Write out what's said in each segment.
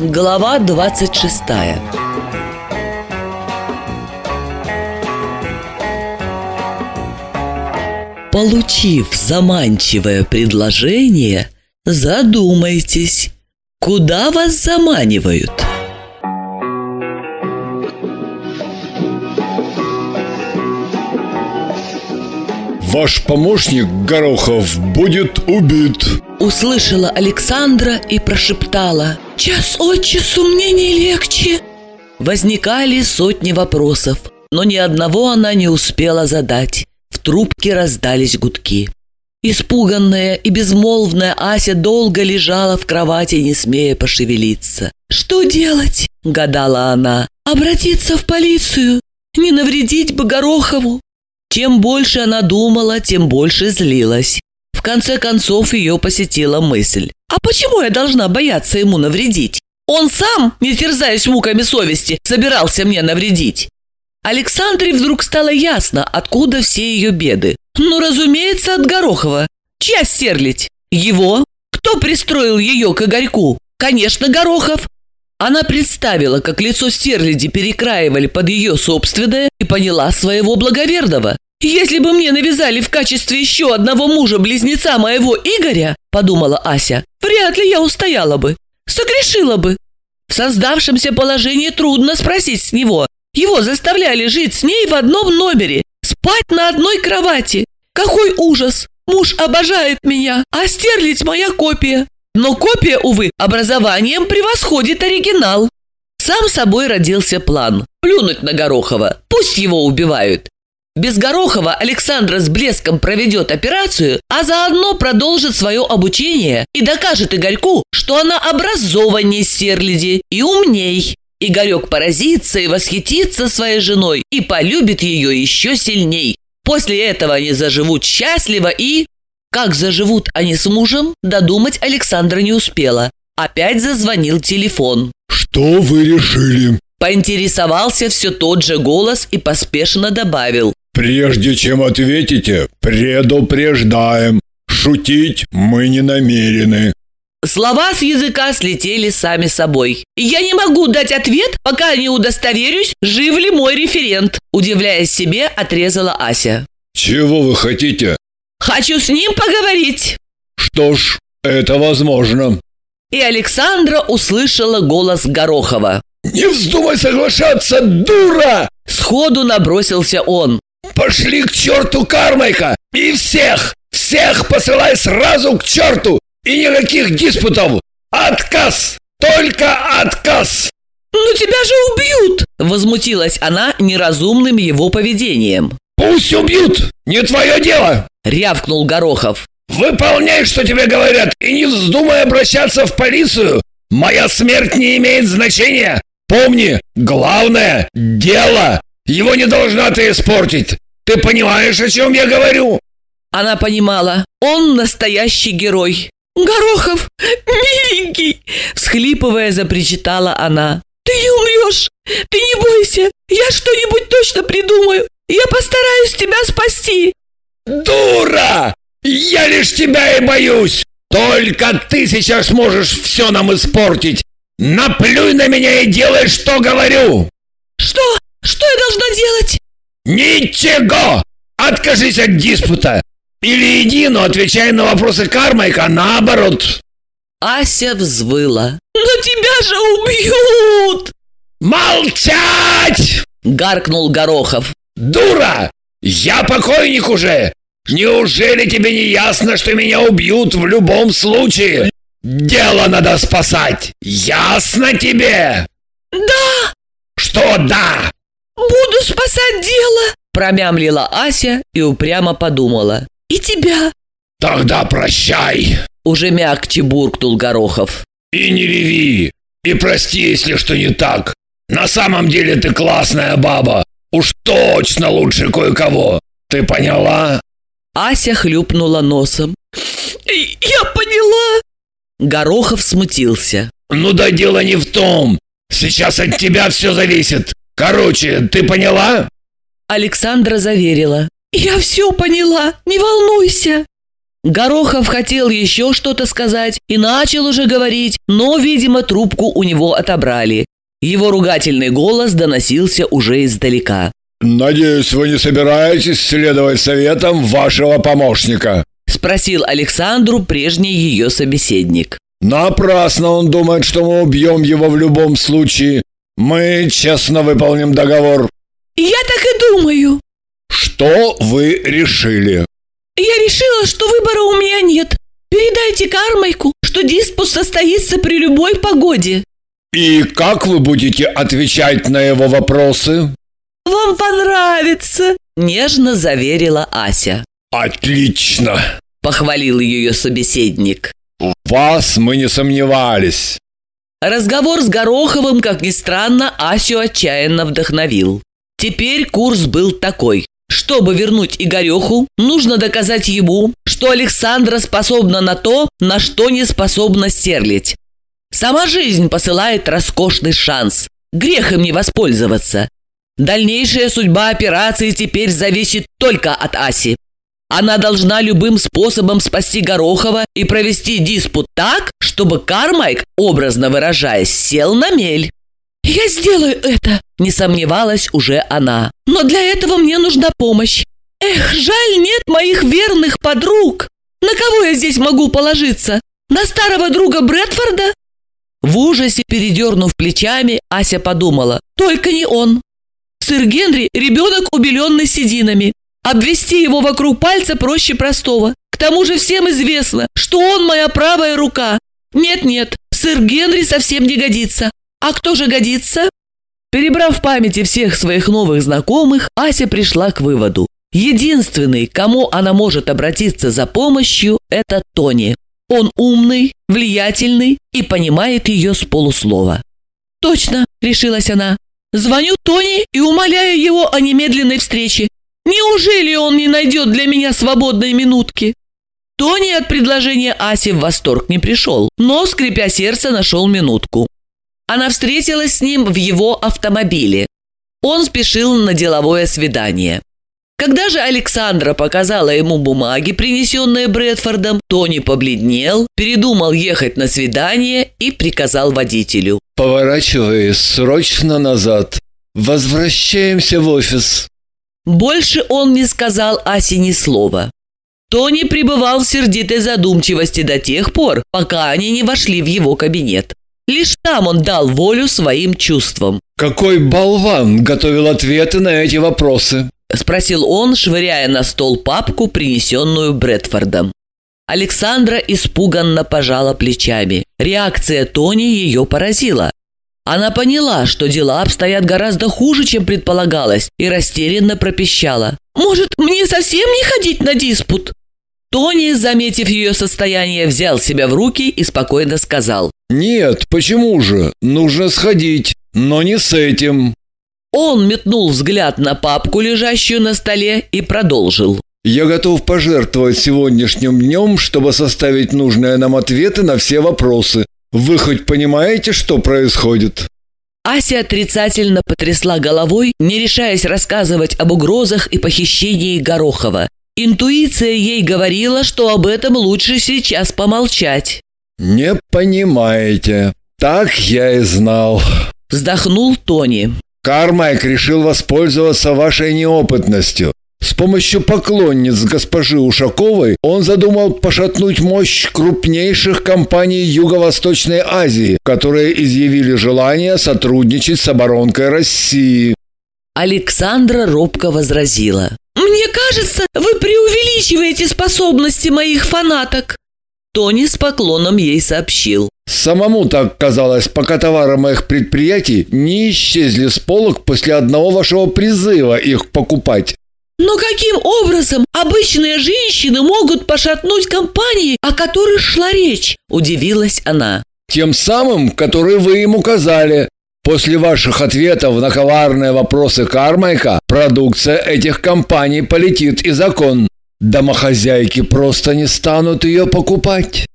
Глава 26 Получив заманчивое предложение, задумайтесь, куда вас заманивают. Ваш помощник Горохов будет убит. Услышала Александра и прошептала «Час от часу мне не легче». Возникали сотни вопросов, но ни одного она не успела задать. В трубке раздались гудки. Испуганная и безмолвная Ася долго лежала в кровати, не смея пошевелиться. «Что делать?» – гадала она. «Обратиться в полицию? Не навредить бы Горохову?» Чем больше она думала, тем больше злилась. В конце концов ее посетила мысль. «А почему я должна бояться ему навредить? Он сам, не терзаясь муками совести, собирался мне навредить». Александре вдруг стало ясно, откуда все ее беды. Ну, разумеется, от Горохова. Чья стерлить? Его? Кто пристроил ее к Игорьку? Конечно, Горохов. Она представила, как лицо стерляди перекраивали под ее собственное и поняла своего благоверного. «Если бы мне навязали в качестве еще одного мужа-близнеца моего Игоря, — подумала Ася, — вряд ли я устояла бы, согрешила бы. В создавшемся положении трудно спросить с него. Его заставляли жить с ней в одном номере, спать на одной кровати. Какой ужас! Муж обожает меня, а стерлить моя копия. Но копия, увы, образованием превосходит оригинал. Сам собой родился план – плюнуть на Горохова, пусть его убивают. Без Горохова Александра с блеском проведет операцию, а заодно продолжит свое обучение и докажет Игорьку, что она образованнее Стерляди и умней. Игорек поразится и восхитится своей женой и полюбит ее еще сильней. После этого они заживут счастливо и... Как заживут они с мужем, додумать Александра не успела. Опять зазвонил телефон. Что вы решили? Поинтересовался все тот же голос и поспешно добавил. Прежде чем ответите, предупреждаем. Шутить мы не намерены. Слова с языка слетели сами собой. «Я не могу дать ответ, пока не удостоверюсь, жив ли мой референт», удивляясь себе, отрезала Ася. Чего вы хотите? Хочу с ним поговорить!» Что ж, это возможно. И Александра услышала голос Горохова. «Не вздумай соглашаться, дура!» Сходу набросился он. «Пошли к черту, Кармайка! И всех, всех посылай сразу к черту! И никаких диспутов! Отказ! Только отказ!» «Но тебя же убьют!» Возмутилась она неразумным его поведением. «Пусть убьют! Не твое дело!» Рявкнул Горохов. «Выполняй, что тебе говорят, и не вздумай обращаться в полицию! Моя смерть не имеет значения! Помни, главное – дело! Его не должна ты испортить! Ты понимаешь, о чем я говорю?» Она понимала, он настоящий герой. «Горохов, миленький!» Всхлипывая, запричитала она. «Ты не умрешь! Ты не бойся! Я что-нибудь точно придумаю! Я постараюсь тебя спасти!» «Дура! Я лишь тебя и боюсь! Только ты сейчас можешь все нам испортить! Наплюй на меня и делай, что говорю!» «Что? Я должна делать?» «Ничего! Откажись от диспута! Или иди, но отвечай на вопросы Кармайка наоборот!» Ася взвыла. «Но тебя же убьют!» «Молчать!» — гаркнул Горохов. «Дура! Я покойник уже! Неужели тебе не ясно, что меня убьют в любом случае? Дело надо спасать! Ясно тебе?» «Да!» «Что да?» «Буду спасать дело!» Промямлила Ася и упрямо подумала. «И тебя!» «Тогда прощай!» Уже мягче буркнул Горохов. «И не реви! И прости, если что не так! На самом деле ты классная баба! Уж точно лучше кое-кого! Ты поняла?» Ася хлюпнула носом. «Я поняла!» Горохов смутился. «Ну да дело не в том! Сейчас от тебя все зависит! Короче, ты поняла?» Александра заверила. «Я все поняла, не волнуйся!» Горохов хотел еще что-то сказать и начал уже говорить, но, видимо, трубку у него отобрали. Его ругательный голос доносился уже издалека. «Надеюсь, вы не собираетесь следовать советам вашего помощника?» Спросил Александру прежний ее собеседник. «Напрасно он думает, что мы убьем его в любом случае. Мы честно выполним договор». «Я так и думаю». «Что вы решили?» «Я решила, что выбора у меня нет. Передайте Кармайку, что диспут состоится при любой погоде». «И как вы будете отвечать на его вопросы?» «Вам понравится», – нежно заверила Ася. «Отлично!» – похвалил ее собеседник. «В вас мы не сомневались». Разговор с Гороховым, как ни странно, Асю отчаянно вдохновил. Теперь курс был такой. Чтобы вернуть Игореху, нужно доказать ему, что Александра способна на то, на что не способна стерлить. Сама жизнь посылает роскошный шанс. Грех им не воспользоваться. Дальнейшая судьба операции теперь зависит только от Аси. Она должна любым способом спасти Горохова и провести диспут так, чтобы Кармайк, образно выражаясь, сел на мель. «Я сделаю это!» – не сомневалась уже она. «Но для этого мне нужна помощь. Эх, жаль, нет моих верных подруг. На кого я здесь могу положиться? На старого друга Брэдфорда?» В ужасе, передернув плечами, Ася подумала. «Только не он. Сыр Генри – ребенок, убеленный сединами. Обвести его вокруг пальца проще простого. К тому же всем известно, что он моя правая рука. Нет-нет, сыр Генри совсем не годится. А кто же годится? Перебрав в памяти всех своих новых знакомых, Ася пришла к выводу. Единственный, кому она может обратиться за помощью, это Тони. Он умный, влиятельный и понимает ее с полуслова. «Точно», — решилась она. «Звоню Тони и умоляю его о немедленной встрече. Неужели он не найдет для меня свободной минутки? Тони от предложения Аси в восторг не пришел, но, скрипя сердце, нашел минутку. Она встретилась с ним в его автомобиле. Он спешил на деловое свидание. Когда же Александра показала ему бумаги, принесенные Брэдфордом, Тони побледнел, передумал ехать на свидание и приказал водителю. «Поворачивай срочно назад. Возвращаемся в офис». Больше он не сказал Асе ни слова. Тони пребывал в сердитой задумчивости до тех пор, пока они не вошли в его кабинет. Лишь там он дал волю своим чувствам. «Какой болван готовил ответы на эти вопросы?» – спросил он, швыряя на стол папку, принесенную Брэдфордом. Александра испуганно пожала плечами. Реакция Тони ее поразила. Она поняла, что дела обстоят гораздо хуже, чем предполагалось, и растерянно пропищала. «Может, мне совсем не ходить на диспут?» Тони, заметив ее состояние, взял себя в руки и спокойно сказал. «Нет, почему же? Нужно сходить, но не с этим». Он метнул взгляд на папку, лежащую на столе, и продолжил. «Я готов пожертвовать сегодняшним днем, чтобы составить нужные нам ответы на все вопросы. Вы хоть понимаете, что происходит?» Ася отрицательно потрясла головой, не решаясь рассказывать об угрозах и похищении Горохова. Интуиция ей говорила, что об этом лучше сейчас помолчать. «Не понимаете. Так я и знал», – вздохнул Тони. «Кармайк решил воспользоваться вашей неопытностью. С помощью поклонниц госпожи Ушаковой он задумал пошатнуть мощь крупнейших компаний Юго-Восточной Азии, которые изъявили желание сотрудничать с оборонкой России. Александра робко возразила. «Мне кажется, вы преувеличиваете способности моих фанаток». Тони с поклоном ей сообщил. Самому так казалось, пока товары моих предприятий не исчезли с полок после одного вашего призыва их покупать. Но каким образом обычные женщины могут пошатнуть компании, о которых шла речь? Удивилась она. Тем самым, который вы им указали. После ваших ответов на коварные вопросы Кармайка, продукция этих компаний полетит и закон. Домохозяйки просто не станут ее покупать.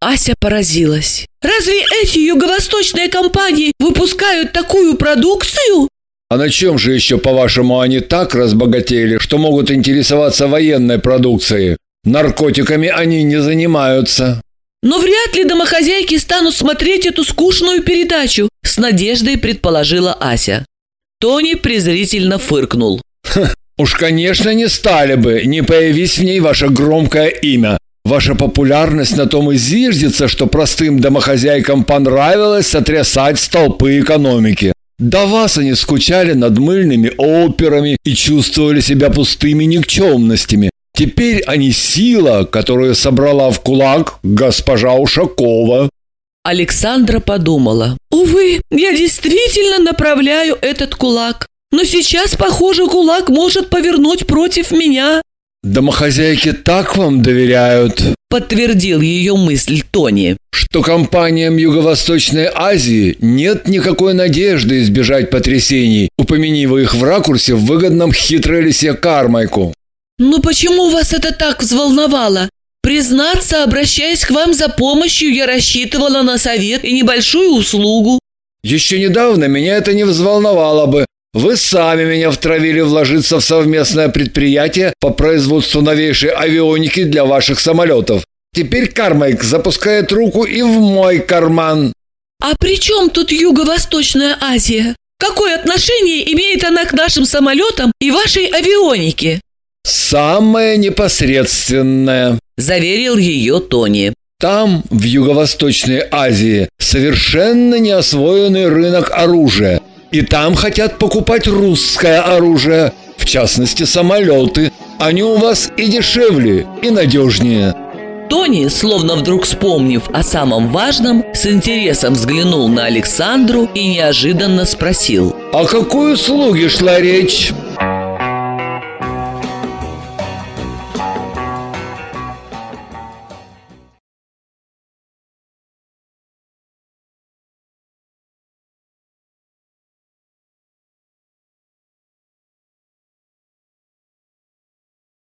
Ася поразилась. Разве эти юго-восточные компании выпускают такую продукцию? А на чем же еще, по-вашему, они так разбогатели, что могут интересоваться военной продукцией? Наркотиками они не занимаются. Но вряд ли домохозяйки станут смотреть эту скучную передачу, с надеждой предположила Ася. Тони презрительно фыркнул. Уж, конечно, не стали бы, не появись в ней ваше громкое имя. Ваша популярность на том и зиждется, что простым домохозяйкам понравилось сотрясать столпы экономики. До вас они скучали над мыльными операми и чувствовали себя пустыми никчемностями. Теперь они сила, которую собрала в кулак госпожа Ушакова. Александра подумала. «Увы, я действительно направляю этот кулак. Но сейчас, похоже, кулак может повернуть против меня». «Домохозяйки так вам доверяют», — подтвердил ее мысль Тони, «что компаниям Юго-Восточной Азии нет никакой надежды избежать потрясений, упомяни вы их в ракурсе в выгодном хитрой лисе Кармайку». «Ну почему вас это так взволновало? Признаться, обращаясь к вам за помощью, я рассчитывала на совет и небольшую услугу». «Еще недавно меня это не взволновало бы, вы сами меня втравили вложиться в совместное предприятие по производству новейшей авионики для ваших самолетов. Теперь Кармайк запускает руку и в мой карман. А при чем тут Юго-Восточная Азия? Какое отношение имеет она к нашим самолетам и вашей авионике? Самое непосредственное, заверил ее Тони. Там, в Юго-Восточной Азии, совершенно неосвоенный рынок оружия. И там хотят покупать русское оружие, в частности самолеты. Они у вас и дешевле, и надежнее. Тони, словно вдруг вспомнив о самом важном, с интересом взглянул на Александру и неожиданно спросил. «О какой услуге шла речь?»